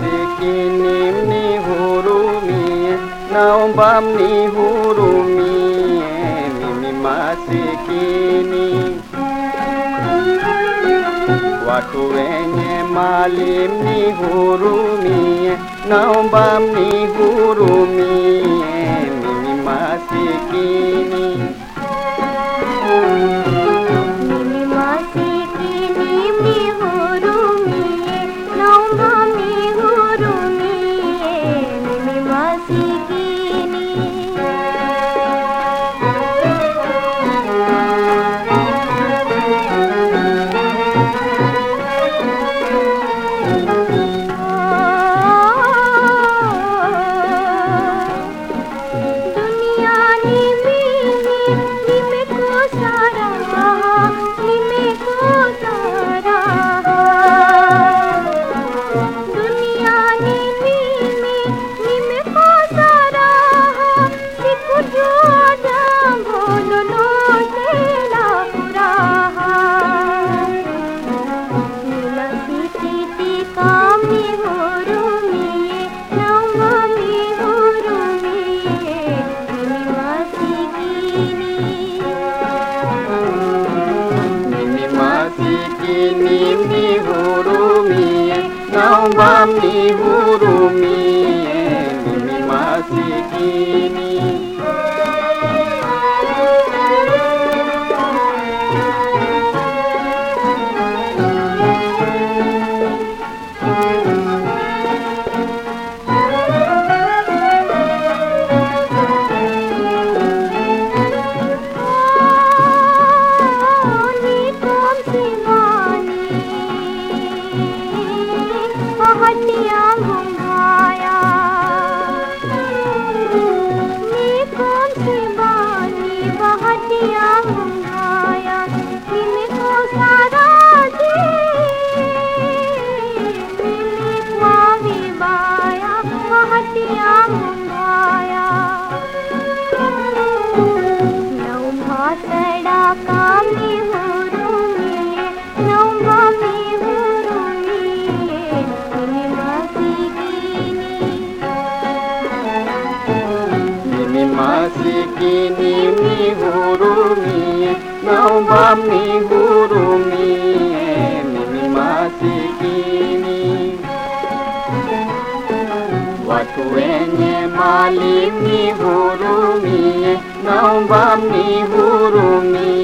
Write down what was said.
masikini mnihurumie, naomba mnihurumie, mimi masikini. Watu wenye mali mnihurumie, naomba mnihurumie, ngomba mwihuru Kanya kini mi hurumi naomba mi hurumi mimi masikini watu wenye mali mi hurumi naomba mi hurumi